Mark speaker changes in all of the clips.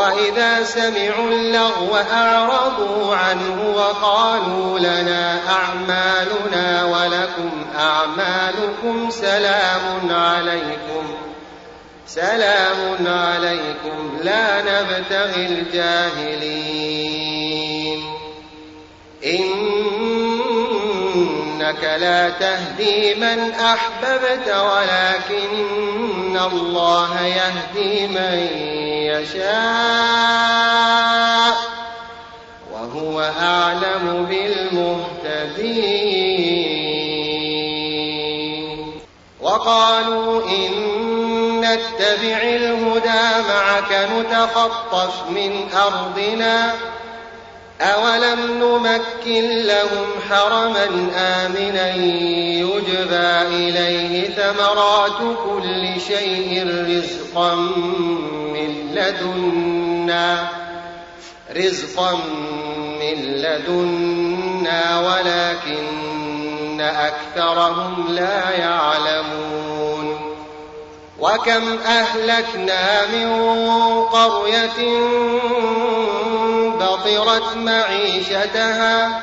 Speaker 1: وإذا سمعوا اللغو أعرضوا عنه وقالوا لنا أعمالنا ولكم أعمالكم سلام عليكم سلام عليكم لا نبتغي الجاهلين إنك لا تهدي من أحببت ولكن الله يهدي من يشاء وهو أعلم بالمهتدين. وقالوا إن نتبع الهدى معك نتخطف من أرضنا. أولم نمكن لهم حرما آمنا إليه ثمرات كل شيء رزقا من لدنا رزقا من لدنا ولكن أكثرهم لا يعلمون. وكم أهلكنا من قرية بطرت معيشتها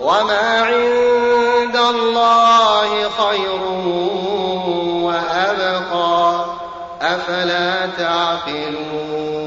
Speaker 1: وما عند الله خير وأبقى أفلا تعقلون